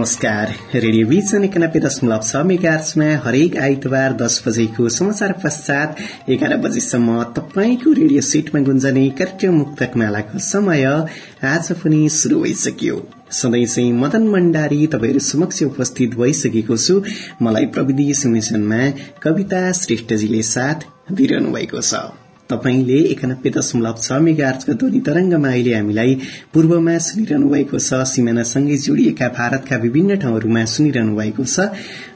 नमस्कार। Radio vision एकानब्बे दशमलव छ मेगार्समा हरेक आइतबार दस बजेको समाचार पश्चात एघार बजेसम्म तपाईँको रेडियो सेटमा गुन्जने कार्यक्रम मुक्तक मालाको समय आज पनि शुरू भइसक्यो। सधैँ चाहिँ मदन भण्डारी तपाईँहरू समक्ष उपस्थित भइसकेको छु। मलाई प्रविधि संयोजनमा कविता श्रेष्ठजीले साथ दिइरहनु भएको छ। तपाईँले एकानब्बे दशमलव छ मेगार्चको ध्वनि तरंगमा अहिले हामीलाई पूर्वमा सुनिरहनु भएको छ। सिमानासँगै जोडिएका भारतका विभिन्न ठाउँहरूमा सुनिरहनु भएको छ।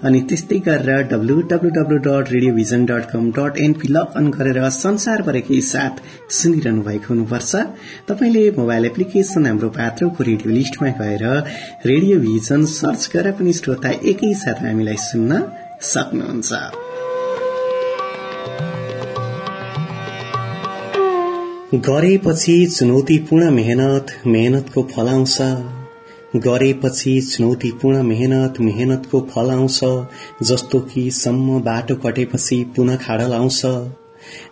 अनि त्यस्तै गरेर डब्लूडब्लूडब्लू dot radio vision dot com dot np log in गरेर संसारभरकै साथ सुनिरहनु भएको हुनुपर्छ। तपाईँले मोबाइल एप्लिकेशन हाम्रो पात्रको रेडियो लिस्टमा गएर रेडियो भिजन सर्च गरेर पनि श्रोता एकैसाथ हामीलाई सुन्न सक्नुहुन्छ। गरेपछि चुनौतीपूर्ण मेहनत मेहनतको फल आउँछ गरेपछि चुनौतीपूर्ण मेहनत मेहनतको फल आउँछ जस्तो कि सम्म बाटो कटेपछि पुनः खाडल आउँछ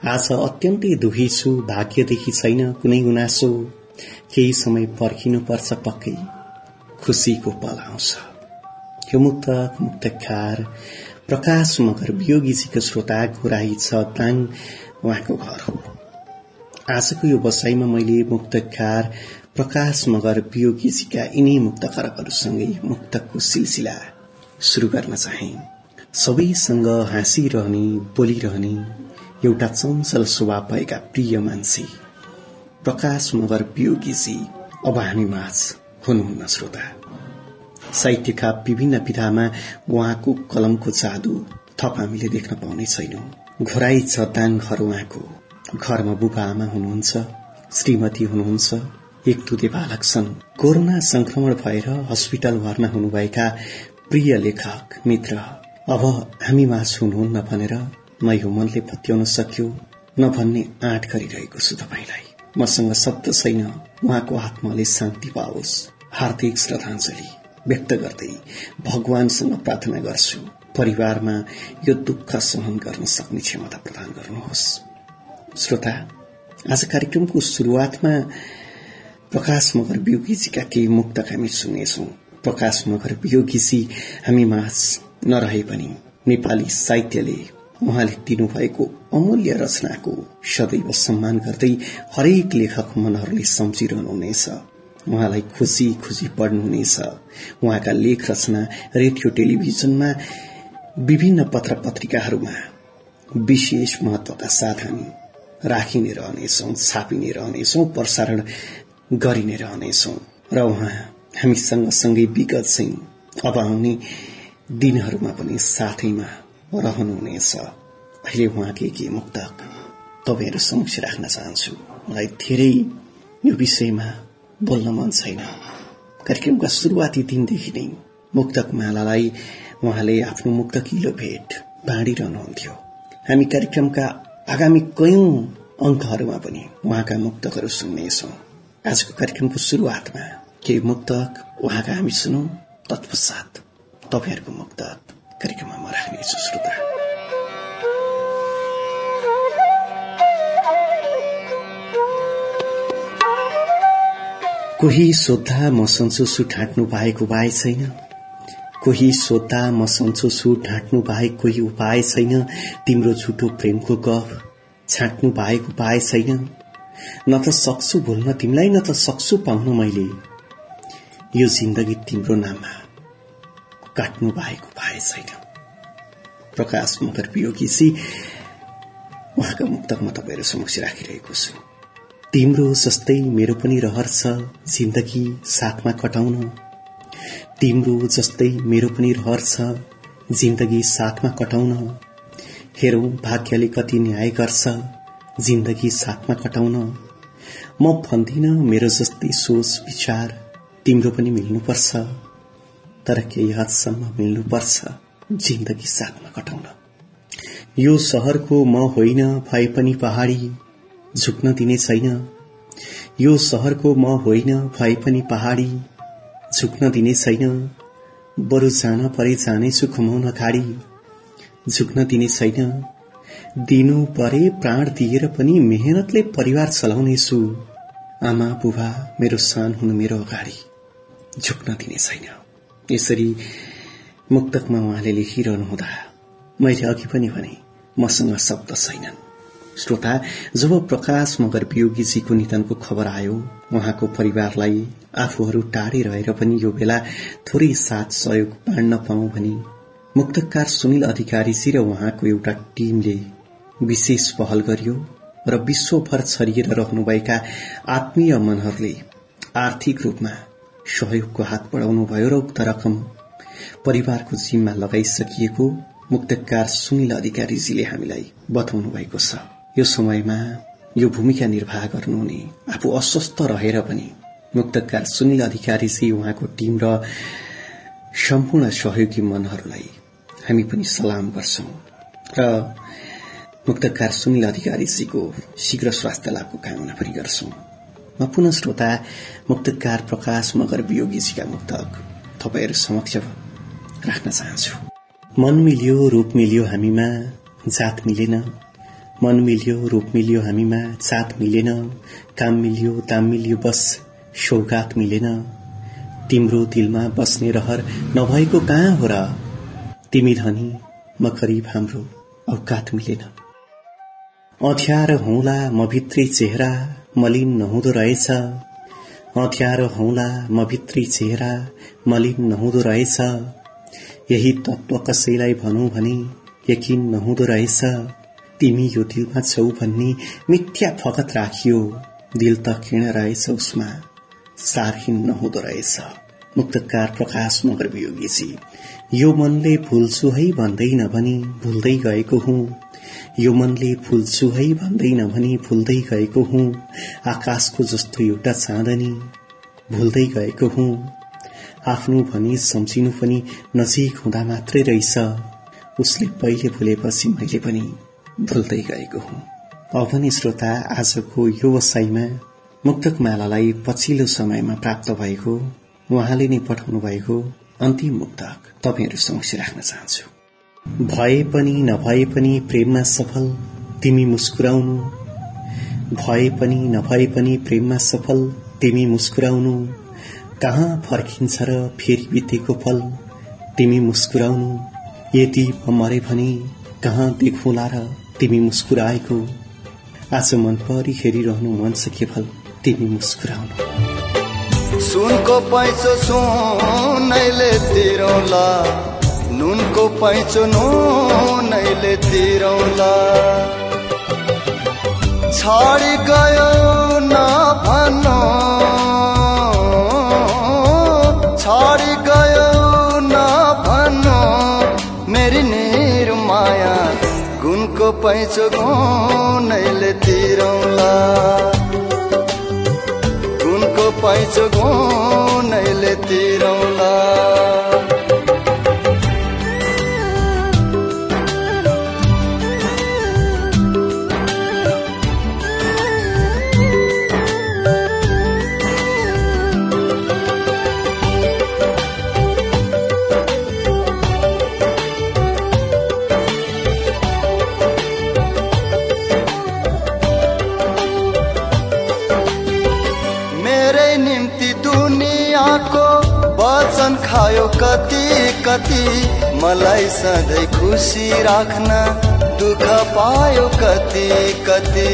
आज अत्यन्तै दुखी छु भाग्यदेखि छैन कुनै गुनासो। केही समय पर्खिनुपर्छ पक्कै। खुसीको पल आउँछ। यो मुक्तक मुक्तकार प्रकाश मगर वियोगीजीको श्रोता घोराई छ ताङ उहाँको घर हो। आजको यो बसाईमा मैले मुक्तकार प्रकाश मगर वियोगीजीका यिनै मुक्त खरकहरूसँगै मुक्तकको सिलसिला शुरू गर्न चाहे। सबैसँग हाँसिरहने बोलिरहने एउटा चञ्चल स्वभाव भएका प्रिय मान्छे प्रकाश मगर वियोगीजी अब हामी माझ हुनुहुन्न श्रोता। साहित्यका विभिन्न विधामा उहाँको कलमको जादु थप हामीले देख्न पाउने छैनौं। घोराई छ दाङ घर उहाँको। घरमा बुबा आमा हुनुहुन्छ श्रीमती हुनुहुन्छ एक दुधे बालक छन्। कोरोना संक्रमण भएर हस्पिटल भर्ना हुनुभएका प्रिय लेखक मित्र अब हामी माझ हुनुहुन्न भनेर म यो मनले पत्याउन सक्यो नभन्ने आँट गरिरहेको छु तपाईँलाई। मसँग शब्द छैन उहाँको आत्माले शान्ति पाओस्। हार्दिक श्रद्धाञ्जली व्यक्त गर्दै भगवानसँग प्रार्थना गर्छु। परिवारमा यो दुःख सहन गर्न सक्ने क्षमता प्रदान गर्नुहोस्। श्रोता आज कार्यक्रमको शुरूआतमा प्रकाश मगर वियोगीजीका केही मुक्तक हामी सुन्नेछौ। प्रकाश मगर वियोगीजी हामी माझ नरहे पनि। नेपाली साहित्यले उहाँले दिनुभएको अमूल्य रचनाको सदैव सम्मान गर्दै हरेक लेखक मनहरूले सम्झिरहनुहुनेछ। उहाँलाई खुसी खुसी पढ्नुहुनेछ। उहाँका लेख रचना रेडियो टेलिभिजनमा विभिन्न पत्र पत्रिकाहरूमा विशेष महत्वका साथ हामी राखि नै रहनेछौ छापि नै रहनेछौ प्रसारण गरि नै रहनेछौ। र उहाँ हामीसँग सँगै विगत चाहिँ अब आउने दिनहरूमा पनि साथैमा रहनुहुनेछ। अहिले उहाँकै के मुक्तक तपाईँहरू समक्ष राख्न चाहन्छु? मलाई धेरै यो विषयमा बोल्न मन छैन। कार्यक्रमका शुरूआती दिनदेखि नै मुक्तक मालालाई उहाँले आफ्नो मुक्तकिलो भेट बाँडिरहनुहुन्थ्यो। हामी कार्यक्रमका आगामी कयौं अंकहरूमा पनि उहाँका मुक्तकहरू सुन्नेछौ। आजको कार्यक्रमको शुरूआतमा केही मुक्तक उहाँका हामी सुनौ। तत्पश्चात तपाईँहरूको मुक्तक कार्यक्रममा म राख्नेछु श्रोता। कोही सोद्धा म सन्चो सु ढाँट्नु पाएको उपाय छैन। कोही सोद्धा म सन्चो छु ढाँट्नु बाहेक कोही उपाय छैन। तिम्रो झुटो प्रेमको गफ छाँट्नु बाहेक उपाय छैन। न त सक्छु भुल्न तिमीलाई न त सक्छु पाउन मैले। यो जिन्दगी तिम्रो नाममा काट्नु भएको भए छैन। प्रकाश मगर वियोगीसी उहाँका मुक्तक म तपाईँहरू समक्ष राखिरहेको छु। तिम्रो जस्तै मेरो पनि रहर छ जिन्दगी साथमा कटाउन। तिम्रो जस्तै मेरो पनि रहर छ जिन्दगी साथमा कटाउन। हेरौं भाग्यले कति न्याय गर्छ जिन्दगी साथमा कटाउन। म भन्दिन मेरो जस्तै सोच विचार तिम्रो पनि मिल्नुपर्छ तर केही हदसम्म मिल्नुपर्छ जिन्दगी साथमा कटाउन। यो सहरको म होइन भए पनि पहाड़ी झुक्न दिने छैन। यो सहरको म होइन भए पनि पहाड़ी झुक्न दिने छैन। बरु जान परे जानेछु खुमाउन गाडी झुक्न दिने छैन। दिनु परे प्राण दिएर पनि मेहनतले परिवार चलाउनेछु। आमा बुबा मेरो सान हुनु मेरो अगाडि। झुक्न दिने छैन। यसरी मुक्तकमा उहाँले लेखिरहनुहुँदा मैले अघि पनि भने मसँग शब्द छैनन्। श्रोता जब प्रकाश मगर वियोगीजीको निधनको खबर आयो उहाँको परिवारलाई आफूहरू टाढे रहेर पनि यो बेला थोरै साथ सहयोग बाँड्न पाऊ भनी मुक्तकार सुनिल अधिकारीजी र उहाँको एउटा टीमले विशेष पहल गरियो र विश्वभर छरिएर रहनुभएका आत्मीय मनहरूले आर्थिक रूपमा सहयोगको हात बढाउनुभयो र उक्त रकम परिवारको जिम्मा लगाइसकिएको मुक्तकार सुनिल अधिकारीजीले हामीलाई बताउनु भएको छ। यो समयमा यो भूमिका निर्वाह गर्नुहुने आफू अस्वस्थ रहेर पनि मुक्तकार सुनिल अधिकारीजी उहाँको टीम र सम्पूर्ण सहयोगी मनहरूलाई हामी पनि सलाम गर्छौं र मुक्तकार सुनिल अधिकारीजीको शीघ्र स्वास्थ्य लाभको कामना पनि गर्छौं। म पुनः श्रोता मुक्तकार प्रकाश मगर वियोगीजीका मुक्तक तपाईँहरू समक्ष राख्न चाहन्छु। मन मिल्यो रूप मिल्यो हामीमा जात मिलेन। मन मिल्यो रूप मिल्यो हामीमा जात मिलेन काम मिल्यो दाम मिल्यो बस सौगात मिलेन। तिम्रो दिलमा बस्ने रहर नभएको कहाँ हो र? तिमी धनी म करिब हाम्रो औकात मिलेन। अँध्यारो हौला म भित्री चेहरा मलिन नहुँदो रहेछ। अँध्यारो हौला म भित्री चेहरा मलिन नहुँदो रहेछ। यही तत्व कसैलाई भनौ भने यकिन नहुँदो रहेछ। तिमी यो दिलमा छौ भन्ने मिथ्या फगत राखियो। दिल त किण रहेछ उसमा। सारहीन नहुँदो रहेछ। मुक्तकार प्रकाश मगर वियोगीजी यो मनले भुल्छु है भन्दैन भनी भुल्दै गएको हुँ। यो मनले फुल्छु है भन्दैन भनी फुल्दै गएको हुँ। आकाशको जस्तो एउटा चाँदनी। भुल्दै गएको हुँ। आफ्नो भनी सम्झिनु पनि नजिक हुँदा मात्रै रहेछ। उसले पहिले भुलेपछि मैले पनि भुल्दै गएको हुँ। पनि श्रोता आजको यो वसाईमा मुक्तक मालालाई पछिल्लो समयमा प्राप्त भएको उहाँले नै पठाउनु भएको अन्तिम मुक्तक तपाईँहरू समक्ष राख्न चाहन्छु। भए पनि नभए पनि प्रेममा सफल तिमी मुस्कुराउनु। भए पनि नभए पनि प्रेममा सफल तिमी मुस्कुराउनु। कहाँ फर्किन्छ र फेरि बितेको फल तिमी मुस्कुराउनु। यदि मरे भने कहाँ देखौला र तिमी मुस्कुराएको आज मन परि हेरिरहनु मन छ केवल तिमी मुस्कुराउनु। सुनको पैसो सुनैले तिरौला। नुनको पैँचो नुनैले तिरौला। छाडी गयो न भन्नु पैँचो गुनैले तिरौला। गुणको पैँचो गुनैले तिरौला। मलाई सधैँ खुसी राख्न दुःख पायो कति कति।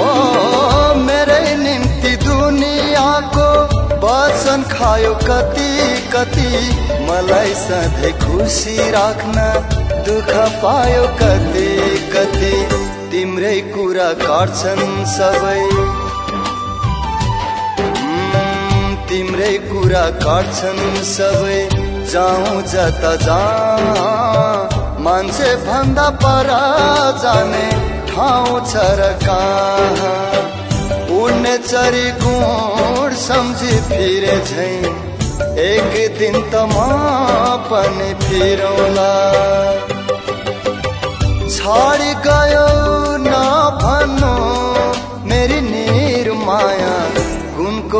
ओ मेरै निम्ति दुनियाँको वचन खायो कति कति। मलाई सधैँ खुसी राख्न दुःख पायो कति कति। तिम्रै कुरा गर्छन् सबै। तिम्रै कुरा काट्छन् सबै जाउँ जता जा। मान्छे भन्दा पर जाने ठाउँ छ र कहाँ। उड्ने चरी गुण सम्झी फिरे झै। एक दिन त म पनि फिरौला। छाडी गयो नभन्नु मेरी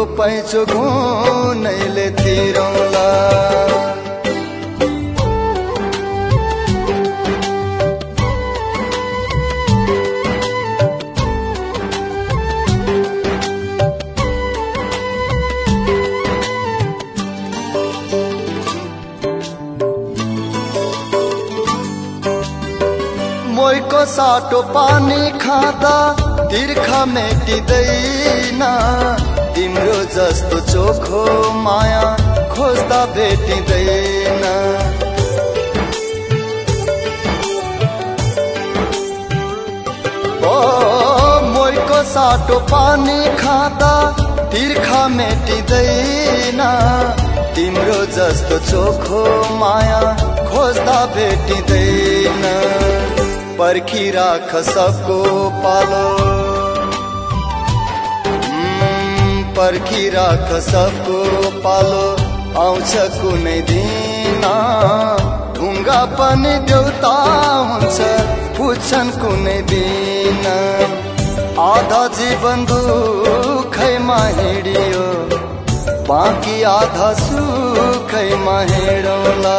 गुणको पैँचो गुणैले तिरौला। मोइको साटो पानी खाँदा तिर्खा मेटिँदैन। तिम्रो जस्तो चोखो माया खोज्दा भेटिँदैन। ओ मोइको साटो पानी खाँदा तिर्खा मेटिँदैन। तिम्रो जस्तो चोखो माया खोज्दा भेटिँदैन। पर्खिराख सबको पालो। पर्खिराख सबको पालो आउँछ कुनै दिन। ढुङ्गा पनि देउता हुन्छ पुच्छन् कुनै दिन। आधा जीवन दुखैमा हिँडियो बाँकी आधा सुखैमा हिँडौला।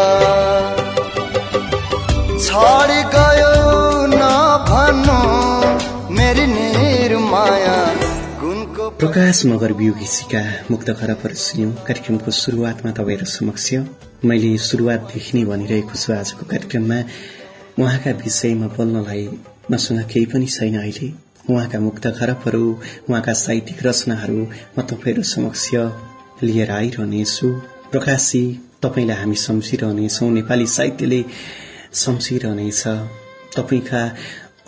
छाडी गयो नभन्नु मेरी निर माया प्रकाश मगर बिउघिसीका मुक्त खराबहरू सुन्यौं कार्यक्रमको शुरूआतमा तपाईँहरू समक्ष मैले शुरूआतदेखि नै भनिरहेको छु आजको कार्यक्रममा। उहाँका विषयमा बोल्नलाई मसँग केही पनि छैन अहिले। उहाँका मुक्त खराबहरू उहाँका साहित्यिक रचनाहरू म तपाईँहरू समक्ष लिएर आइरहनेछु। प्रकाशजी तपाईँलाई हामी सम्झिरहनेछौ। नेपाली साहित्यले सम्झिरहनेछ तपाईँका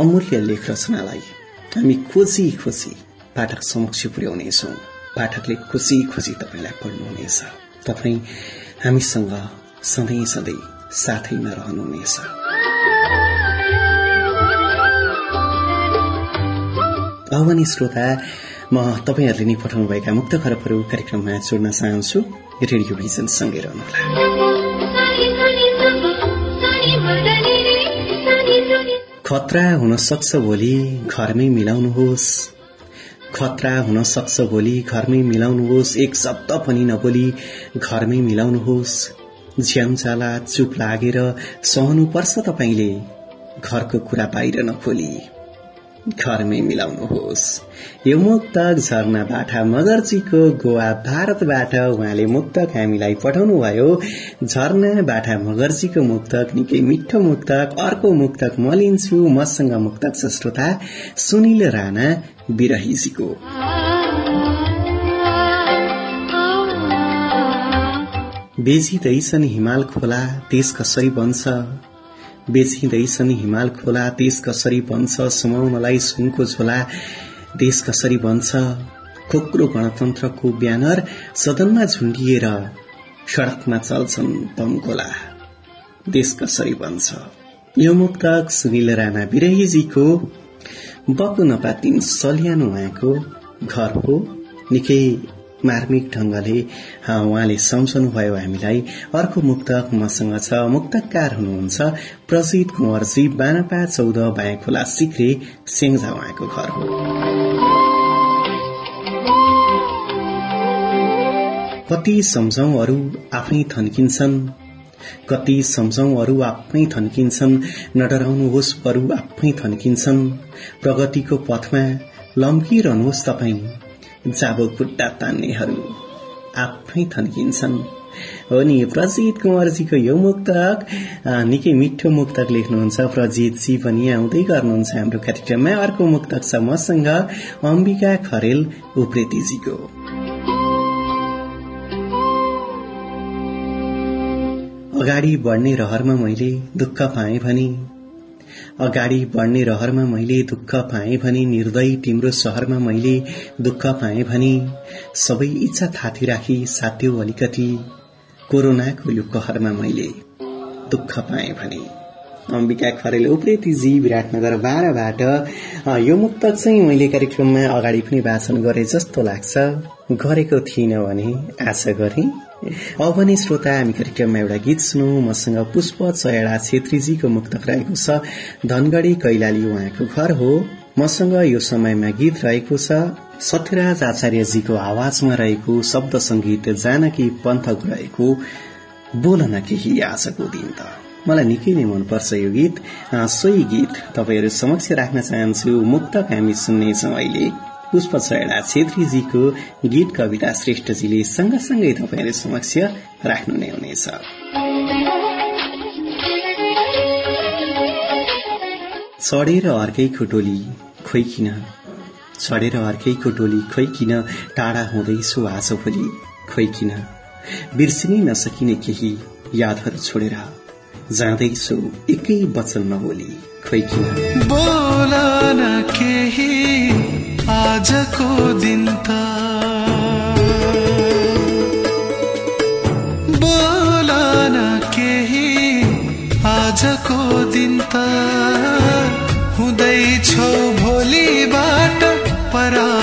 अमूल्य लेख रचनालाई हामी खोजी खोजी पाठक समक्ष पुर्याउनेछौ पाठकले खुसी खुसी तपाईँलाई पढ्नुहुनेछ। तपाईँ हामीसँग सधैँ सधैँ साथैमा रहनुहुनेछ। आह्वानी श्रोता म तपाईँहरूले नै पठाउनुभएका मुक्त खरबहरू कार्यक्रममा जोड्न चाहन्छु। रेडियो भिजन सँगै रहनुहोला। खतरा हुन सक्छ भोलि घरमै मिलाउनुहोस्। खतरा हुन सक्छ भोलि। घरमै मिलाउनुहोस् एक शब्द पनि नबोली। घरमै मिलाउनुहोस्। जाला चुप लागेर सहनुपर्छ तपाईँले। घरको कुरा बाहिर नखोली। घरमै मिलाउनुहोस्। यो मुक्तक बाठा मगर्जीको गोवा भारतबाट उहाँले मुक्तक हामीलाई पठाउनु भयो झरना बाठा मगर्जीको मुक्तक निकै मिठो मुक्तक अर्को मुक्तक म लिन्छु मसँग मुक्तक श्रोता सुनिल राणा बिरहीजीको बेचिँदैछन् हिमाल खोला देश कसरी बन्छ? बेचिँदैछन् हिमाल खोला देश कसरी बन्छ? समाउनलाई सुनको झोला देश कसरी बन्छ? खोक्रो गणतन्त्रको ब्यानर सदनमा झुण्डिएर सड़कमा चल्छन् बमगोला देश कसरी बन्छ? यो मुक्तक सुनिल राणा विरहीजीको बकु नपातिन सल्यानो उहाँको घर हो निकै मार्मिक ढंगले उहाँले सम्झनुभयो हामीलाई। अर्को मुक्तक मसँग छ मुक्तकार हुनुहुन्छ प्रसिद्ध कुंवरजी बानपा चौध बायाँ खोला सिक्रे सेङ्जा उहाँको घर हो। कति सम्झौ अरू आफै थन्किन्छन्। कति सम्झौ अरू आफै थन्किन्छन्। नडराउनुहोस् बरू आफै थन्किन्छन्। प्रगतिको पथमा लम्किरहनुहोस् तपाईँ। जाबो खुट्टा तान्नेहरू आफै थन्किन्छन्। हो नि प्रजित कुंवरजीको यो मुक्तक। निकै मिठो मुक्तक लेख्नुहुन्छ। प्रजितजी पनि आउँदै गर्नुहुन्छ हाम्रो कार्यक्रममा। अर्को मुक्तक छ मसँग अम्बिका खरेल उप्रेतीजीको। अगाडि बढ्ने रहरमा मैले दुःख पाएँ भने अगाडि बढ्ने रहरमा मैले दुःख पाएँ भने निर्दय तिम्रो सहरमा मैले दुःख पाएँ भने सबै इच्छा थाती राखी साथ्यो अलिकति कोरोनाको यो कहरमा मैले दुःख पाएँ भने। अम्बिका खरेल उप्रेतीजी विराटनगर बाह्रबाट यो मुक्तक चाहिँ मैले कार्यक्रममा अगाडि पनि वाचन गरे जस्तो लाग्छ। गरेको थिइनँ भने आशा गरे। अब भने श्रोता हामी कार्यक्रममा एउटा गीत सुनौ। मसँग पुष्प चयडा छेत्रीजीको मुक्तक रहेको छ। धनगढ़ी कैलाली उहाँको घर हो। मसँग यो समयमा गीत रहेको छ। सत्यराज आचार्यजीको आवाजमा रहेको शब्द संगीत जानकी पन्थक रहेको। बोलन केही आजको दिन त। मलाई निकै नै मनपर्छ यो गीत। सोही गीत तपाईँहरू समक्ष राख्न चाहन्छु। मुक्तक हामी सुन्नेछौ अहिले। पुष्प छयडा छेत्रीजीको गीत कविता श्रेष्ठजीले सँगसँगै तपाईँहरू समक्ष राख्नु नै हुनेछ। चढेर अर्कैको टोली खोइ किन चढेर अर्कैको टोली खोइ किन टाढा हुँदैछु आज भोलि खोइ किन बिर्सिनै नसकिने केही यादहरू छोडेर जाँदैछु एकै वचन नबोली खोइ किन बोला केही आजको दिन त बोला न केही आजको दिन त हुँदैछौ भोलिबाट पराईको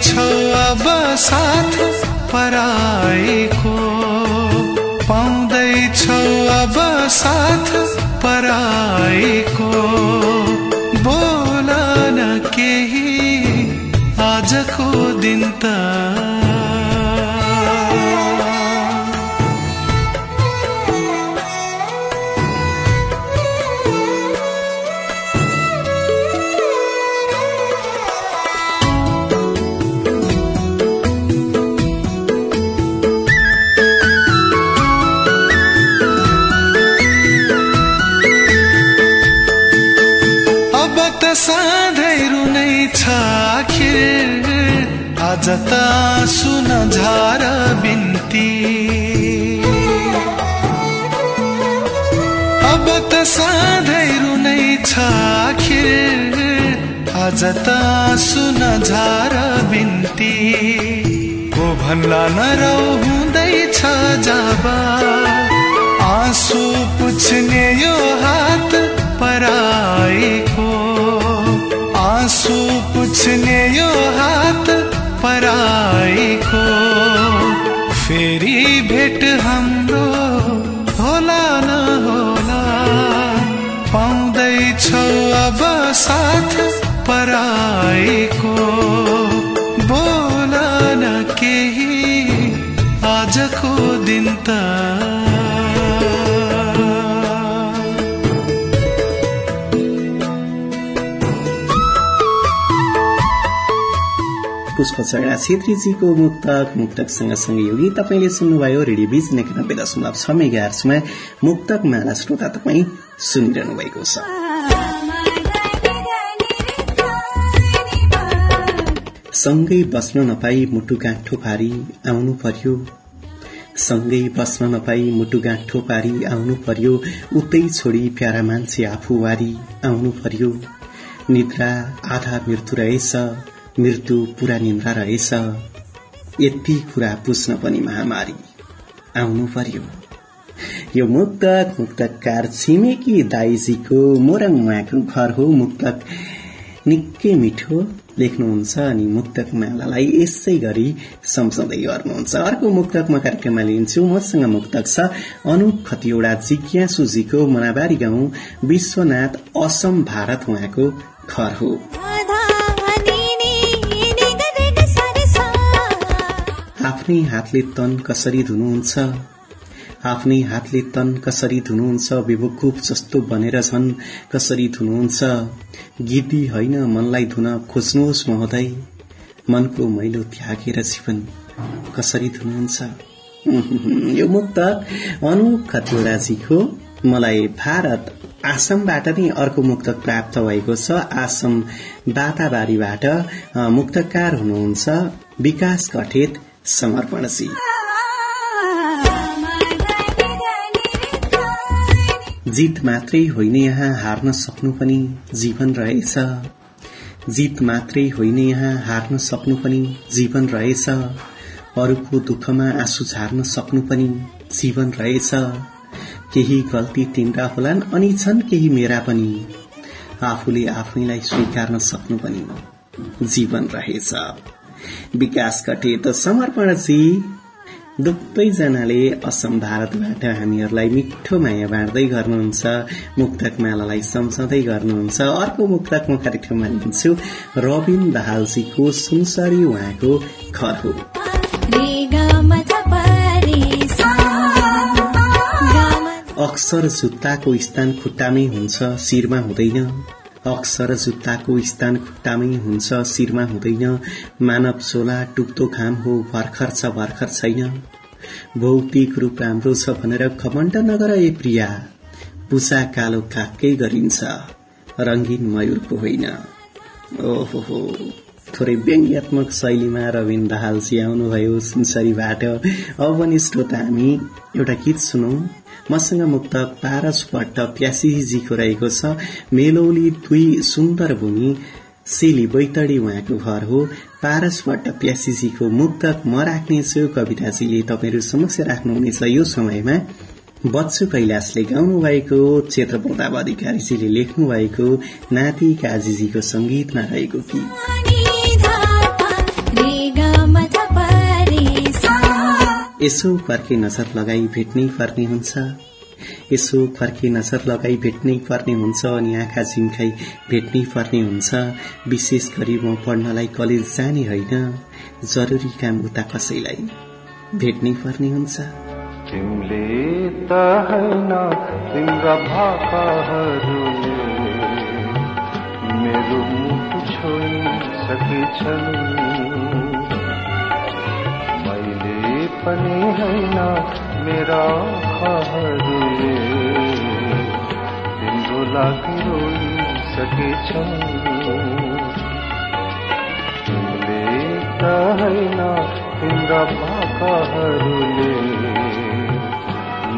पाउँदैछौ अब साथ पराईको पाउँदैछौ अब साथ पराईको बोला न केही आजको दिन त आज त सुन झार बिन्ती। अब त सधैँ रुनै छ आखिर। आज त सुन झार बिन्ती। को भन्ला नरौ हुँदैछ जब। आँसु पुछ्ने यो हात पराईको आँसु पुछ्ने यो हात पराईको फेरि भेट हाम्रो होला न होला। पाउँदैछौ अब साथ पराईको बोला न केही आजको दिन त पुष्प छेत्रीजीको मुक्तक मुक्तक सँगसँगै यो गीत तपाईँले सुन्नुभयो रेडियो बिज एकानब्बे दशमलव छ मेगा हर्समा मुक्तक माला श्रोता तपाईँ सुनिरहनु भएको छ। सँगै बस्न नपाई मुटु गाँठो पारी आउनु पर्यो। सँगै बस्न नपाई मुटु गाँठो पारी आउनु पर्यो। उतै छोडी प्यारा मान्छे आफू वारी आउनु पर्यो। निद्रा आधा मृत्यु रहेछ। मृत्यु पूरा निन्द्रा रहेछ। यति कुरा पुस्न पनि महामारी। आउनु पर्यो। यो मुक्तक मुक्तकार छिमेकी दाइजीको मोरङ उहाँको घर हो। मुक्तक निकै मिठो लेख्नुहुन्छ अनि मुक्तक मालालाई यसै गरी सम्झाउँदै गर्नुहुन्छ। अर्को मुक्तक म कार्यक्रममा लिन्छु। मसँग मुक्तक छ अनुप खतिवड़ा जिज्ञासुजीको मनाबारी गाउँ विश्वनाथ असम भारत उहाँको घर हो। आफ्नै हातले तन कसरी धुनुहुन्छ? आफ्नै हातले तन कसरी धुनुहुन्छ? बेवकुफ जस्तो बनेर झन् कसरी धुनुहुन्छ? गिद्दी होइन मनलाई धुन खोज्नुहोस् महोदय। मनको मैलो त्यागेर जीवन कसरी धुनुहुन्छ? यो मुक्तक अनुप खतिवड़ाजीको मलाई भारत आसमबाट नै अर्को मुक्तक प्राप्त भएको छ। आसम बाताबारीबाट मुक्तकार हुनुहुन्छ विकास कठेत समर्पणजी जित मात्रै होइन यहाँ हार्न सक्नु पनि जीवन रहेछ जित मात्रै होइन यहाँ हार्न सक्नु पनि जीवन रहेछ अरूको दुःखमा आँसु झार्न सक्नु पनि जीवन रहेछ केही गल्ती तिम्रा होलान् अनि छन् केही मेरा पनि आफूले आफैलाई स्वीकार्न सक्नु पनि जीवन रहेछ विकास कटेत समर्पणजी दुवैजनाले असम भारतबाट हामीहरूलाई मिठो माया बाँड्दै गर्नुहुन्छ। मुक्तक मालालाई सम्झँदै गर्नुहुन्छ। अर्को मुक्तक म कार्यक्रममा लिन्छु रविन दाहालजीको सुनसरी उहाँको घर हो। अक्सर जुत्ताको स्थान खुट्टामै हुन्छ शिरमा हुँदैन। अक्सर जुत्ताको स्थान खुट्टामै हुन्छ शिरमा हुँदैन। मानव चोला टुक्दो घाम हो भर्खर छ भर्खर छैन। भौतिक रूप राम्रो छ भनेर घमण्ड नगर ए प्रिया। पुसा कालो कागकै गरिन्छ। रंगीन मयूरको होइन। ओहो थोरै व्यङ्ग्यात्मक शैलीमा रविन दाहालजी आउनुभयो सुनसरीबाट। अब पनि श्रोता हामी एउटा गीत सुनौ। मसँग मुक्त पारस भट्ट प्यासीजीको रहेको छ। मेलौली दुई सुन्दर भूमि सेली बैतडी उहाँको घर हो। पारस भट्ट प्यासीजीको मुक्तक म राख्नेछु कविताजीले तपाईँहरू समक्ष राख्नुहुनेछ यो समयमा। बच्चु कैलाशले गाउनु भएको क्षेत्र प्रताप अधिकारीजीले लेख्नु भएको नाति काजीजीको संगीतमा रहेको गीत। यसो फर्के नजर लगाई भेट्नै पर्ने हुन्छ। यसो फर्के नजर लगाई भेट्नै पर्ने हुन्छ अनि आँखा झिम्काई भेट्नै पर्ने हुन्छ। विशेष गरी म पढ्नलाई कलेज जाने होइन। जरुरी काम उता कसैलाई भेट्नै पर्ने हुन्छ। त पनि होइन मेरा आँखाहरूले तिम्रो लागि रोइसकेछन् तिमीले त होइन तिम्रा भाकाहरूले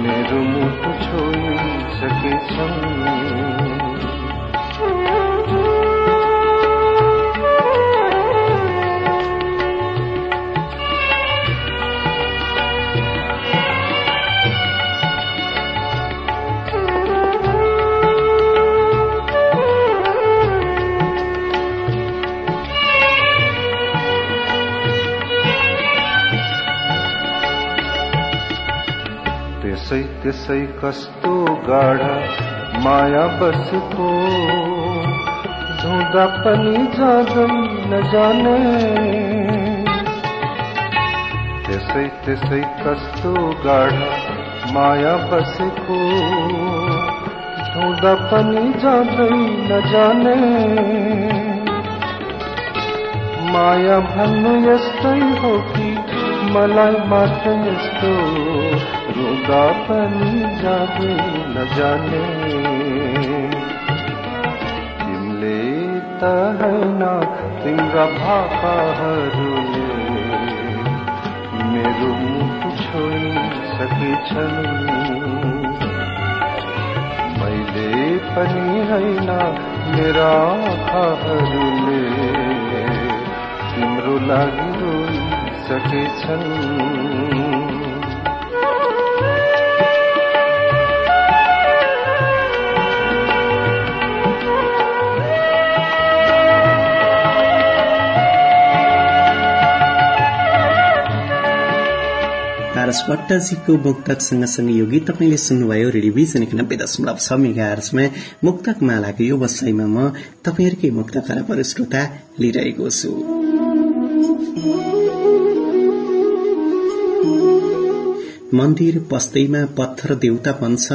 मेरो मुटु छोइसकेछन्। त्यसै कस्तो गाढा माया बसको। धुँदा पनि जाँदै नजाने। त्यसै त्यसै कस्तो गाढा माया बसेको। धुँदा पनि जाँदै नजाने। माया भन्नु यस्तै हो कि मलाई मात्र यस्तो रुँदा पनि जाँदै नजाने तिमीले होइन तिम्रा भाकाहरूले मेरो मुख छोइसकेछन् मैले पनि होइन मेरा आँखाहरूले तिम्रो लागि रोइसकेछन् पारस भट्टजीको मुक्तक सँगसँगै यो गीत तपाईँले सुन्नुभयो रेडियोभिजन एकानब्बे दशमलव छ मेगा हर्समा मुक्तक मालाको यो वसाईमा म तपाईँहरूकै मुक्त खराब श्रोता लिइरहेको छु। मन्दिर पस्दैमा पत्थर देउता बन्छ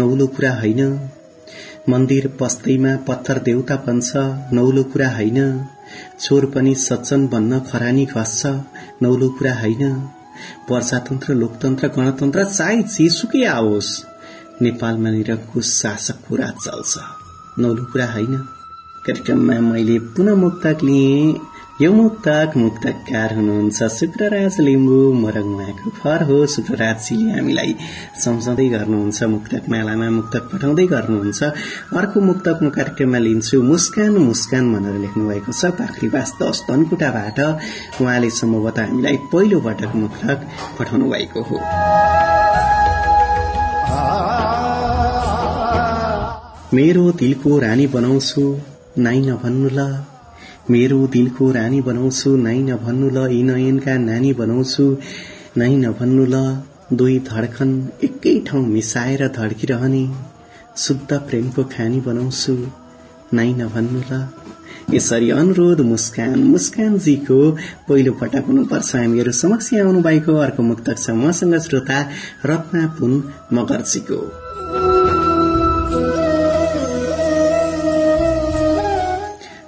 नौलो कुरा होइन। मन्दिर पस्दैमा पत्थर देउता बन्छ नौलो कुरा होइन। चोर पनि सज्जन बन्न खरानी घस्छ नौलो कुरा होइन। प्रजातन्त्र लोकतन्त्र गणतन्त्र चाहे जेसुकै आओस्। नेपालमा निरङ्कुश शासकको राज चल्छ। नौलो कुरा होइन। कार्यक्रममा मैले पुनः मुक्तक लिएँ यो मुक्तक मुक्तकार हुनुहुन्छ। शुक्रराज लिम्बू मरङ उहाँको घर हो। शुक्रराजजीले हामीलाई सम्झाउँदै गर्नुहुन्छ। मुक्तक मालामा मुक्तक पठाउँदै गर्नुहुन्छ। अर्को मुक्तक म कार्यक्रममा लिन्छु मुस्कान मुस्कान भनेर लेख्नु भएको छ। पाखरीवास दश धनकुटाबाट उहाँले सम्भवतः हामीलाई पहिलो पटक मुक्तक पठाउनु भएको हो। मेरो दिलको रानी बनाउँछु। नाइ नभन्नु ल। मेरो दिलको रानी बनाउँछु नाइ नभन्नु ल यी नयनका नानी बनाउँछु नाइ नभन्नु ल दुई धड्कन एकै ठाउँ मिसाएर धड्किरहने शुद्ध प्रेमको खानी बनाउँछु नाइ नभन्नु ल। यसरी अनुरोध मुस्कान मुस्कानजीको पहिलो पटक हुनुपर्छ। हामीहरू समक्ष आउनु भएको अर्को मुक्तक छ। मसँग श्रोता रत्ना पुन मगर्जीको।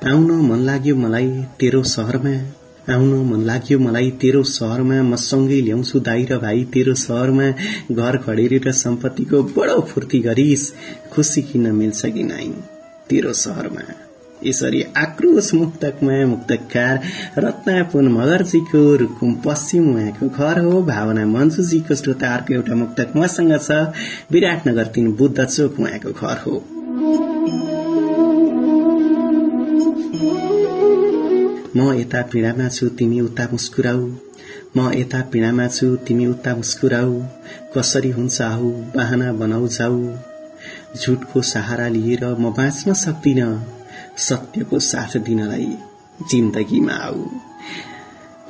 आउन मन लाग्यो मलाई तेरो सहरमा। आउन मन लाग्यो मलाई तेरो सहरमा। म सँगै ल्याउँछु दाई र भाइ तेरो सहरमा। घर खडेरी र सम्पत्तिको बडो फुर्ती गरिस। खुसी किन मिल्छ कि नाइ? तेरो सहरमा। यसरी आक्रोश मुक्तकमा मुक्तकार रत्नापुन मगर्जीको रुकुम पश्चिम उहाँको घर हो। भावना मन्जुजीको श्रोता अर्को एउटा मुक्तक मसँग छ। विराटनगर तीन बुद्ध चोक उहाँको घर हो। म यता पीडामा छु तिमी उता मुस्कुराऊ म यता पीडामा छु तिमी उता मुस्कुराऊ कसरी हुन्छ आऊ बाहना बनाऊ जाऊ झुटको सहारा लिएर म बाँच्न सक्दिन सत्यको साथ दिनलाई जिन्दगीमा आऊ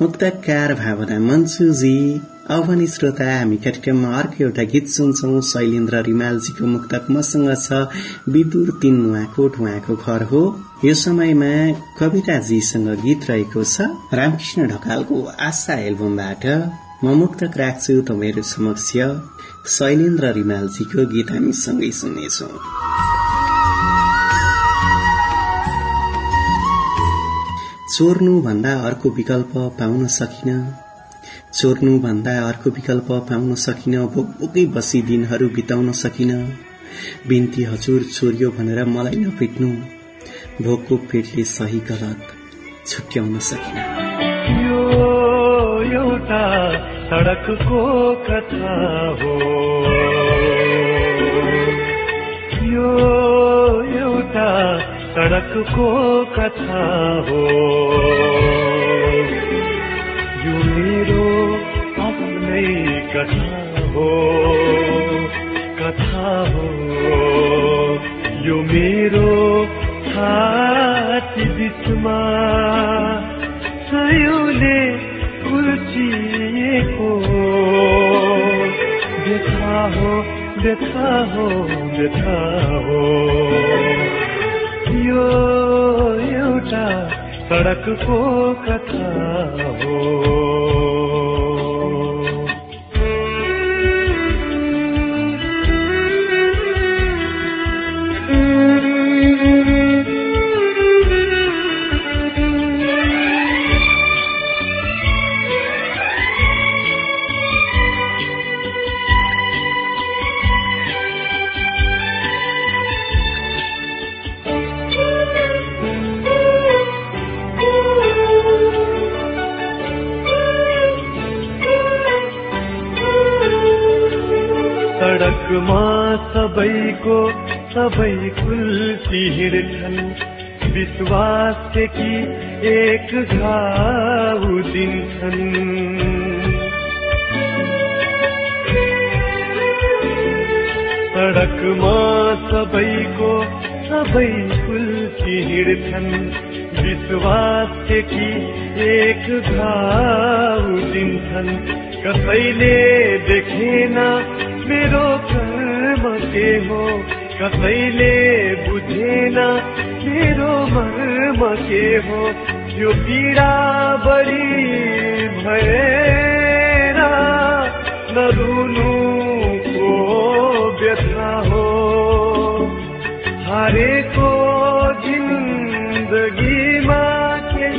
मुक्तकार भावना मन्सुजी अब भने श्रोता हामी कार्यक्रममा अर्को एउटा गीत सुन्छौ। शैलेन्द्र रिमालजीको मुक्तक मसँग छ विदुर तीन नुवाकोट उहाँको घर हो। यो समयमा कविताजीसँग गीत रहेको छ रामकृष्ण ढकालको आशा एल्बमबाट। म मुक्तक राख्छु तपाईँहरू समक्ष। शैलेन्द्र रिमालजीको गीत हामी सँगै चोर्नु भन्दा अर्को विकल्प पाउन सकिन। चोर्नु भन्दा अर्को विकल्प पाउन सकिन बोकै बसी दिनहरू बिताउन सकिन। बिन्ती हजुर चोरियो भनेर मलाई नपिट्नु। भोकको पेटले सही गलत छुट्याउन सकिन। यो सडकको कथा हो। यो सडकको कथा हो। यो मेरो आफ्नै कथा हो। कथा हो। यो मेरो छाती बिचमा सयौले कुर्चिएको व्यथा हो व्यथा हो व्यथा हो। यो एउटा सडकको कथा हो। सबैको सबै खुल्सी हिँड्छन्। विश्वास कि एक घाउ दिन्छन्। सडकमा सबैको सबै खुल्सी हिँड्छन्। विश्वास कि एक घाउ दिन्छन्। कसैले देखेन मेरो के हो? कसैले बुझेन, मेरो मर्म के हो। यो पीडा बढी भएर नरुनुको व्यथा हो। हारेको जिन्दगीमा के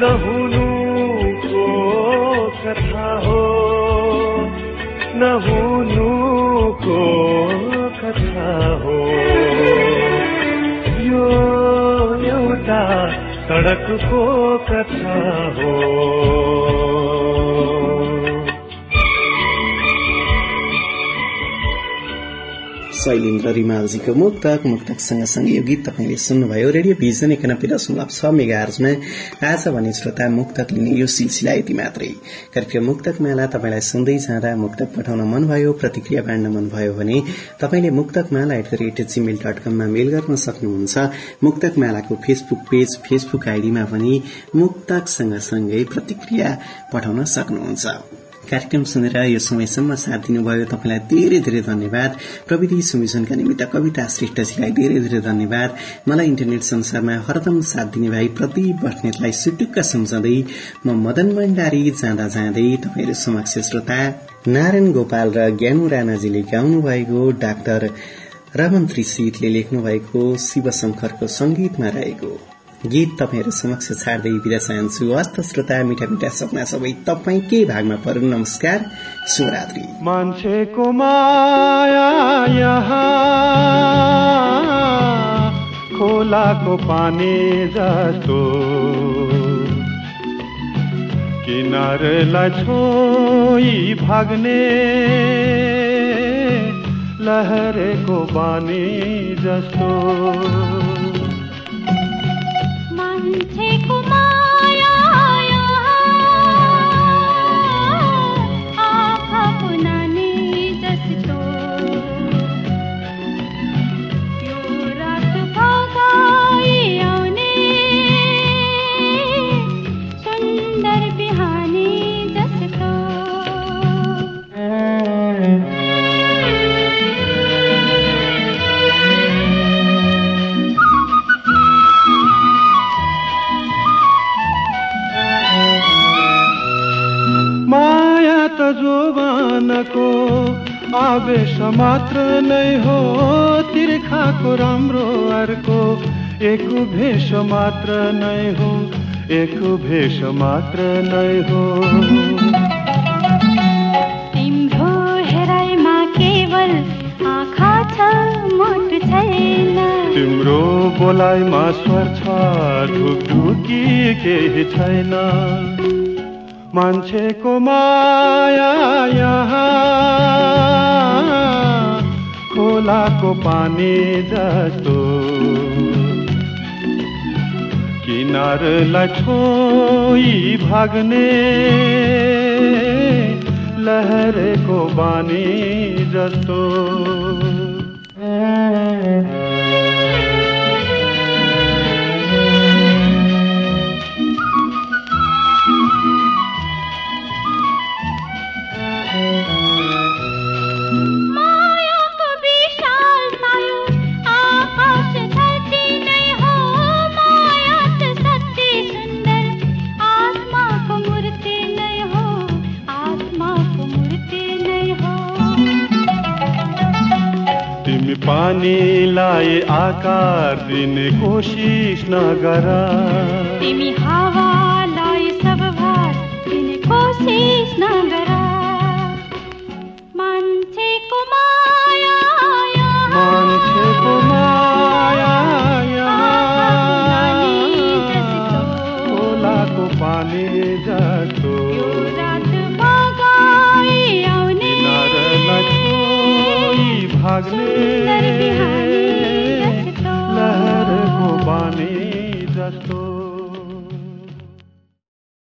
नहुनुको कथा हो। नहुनुको कथा हो। यो एउटा सडकको कथा हो। शैलेन्द्र रिमालजीको मुक्तक मुक्तक सँगसँगै यो गीत तपाईँले सुन्नुभयो रेडियो भिजन एकानब्बे दशमलव छ मेगा आर्जमा आज भने श्रोता मुक्तक लिने यो सिलसिला यति मात्रै कार्यक्रम मुक्तक माला तपाईँलाई सुन्दै जाँदा मुक्तक पठाउन मनभयो प्रतिक्रिया बाँड्न मनभयो भने तपाईँले Muktak Mala at the rate Gmail dot कममा मेल गर्न सक्नुहुन्छ मुक्तक मालाको फेसबुक पेज फेसबुक आइडीमा पनि मुक्तक सँगसँगै प्रतिक्रिया पठाउन सक्नुहुन्छ कार्यक्रम सुनेर यो समयसम्म साथ दिनुभयो। तपाईँलाई धेरै धेरै धन्यवाद। प्रविधि सुमिसनका निमित्त कविता श्रेष्ठजीलाई धेरै धेरै धन्यवाद। मलाई इन्टरनेट संसारमा हरदम साथ दिने भाइ प्रदीप बस्नेतलाई सुटुक्क सम्झँदै म मदन भण्डारी जाँदा जाँदै तपाईँहरू समक्ष श्रोता नारायण गोपाल र ज्ञानु राणाजीले गाउनु भएको डाक्टर रमन त्रिशीतले लेख्नु भएको शिवशंकरको संगीतमा रहेको गीत तपाईँहरू समक्ष छाड्दै बिदा चाहन्छु। हस्त श्रोता मिठा मिठा सपना सबै तपाईँकै भागमा परु नमस्कार शुभरात्रि मान्छेको माया खोलाको पानी जस्तो। किनारलाई छोई भाग्ने लहरेको बानी जस्तो। मान्छेको आवेश मात्र नै हो तिर्खाको राम्रो अर्को। एक भेष मात्र नै हो एक भेष मात्र नै हो। तिम्रो हेराइमा केवल आँखा छ मुट छैन। तिम्रो बोलाइमा स्वर छ ढुकढुकी केही छैन। मान्छेको माया यहाँ खोलाको पानी जस्तो। किनारलाई छोई भाग्ने लहरेको बानी जस्तो। दिने कोशिश नगर तिमी